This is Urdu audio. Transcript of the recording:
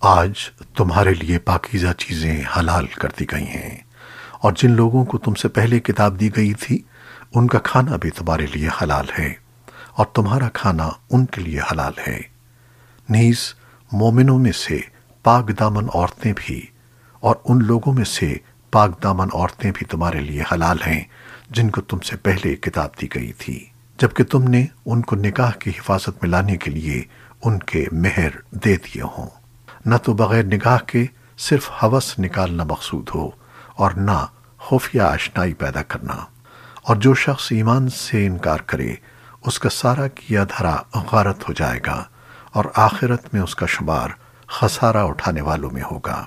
آج تمہارے لیے پاکیزہ چیزیں حلال کر دی گئی ہیں۔ اور جن لوگوں کو تم سے پہلے کتاب دی گئی تھی، ان کا کھانا بھی تمہارے لیے حلال ہے، اور تمہارا کھانا ان کے لیے حلال ہے۔ نیز، مومنوں میں سے پاک دامن عورتیں بھی، اور ان لوگوں میں سے پاک دامن عورتیں بھی تمہارے لیے حلال ہیں، جن کو تم سے پہلے کتاب دی گئی تھی۔ جبکہ تم نے ان کو نکاح کی حفاظت میں لانے کے لیے ان کے مہر دے دیے ہوں۔ نہ تو بغیر نگاہ کے صرف حوث نکالنا مقصود ہو اور نہ خفیہ آشنائی پیدا کرنا۔ اور جو شخص ایمان سے انکار کرے، اس کا سارا کیا دھرا غارت ہو جائے گا اور آخرت میں اس کا شمار خسارہ اٹھانے والوں میں ہوگا۔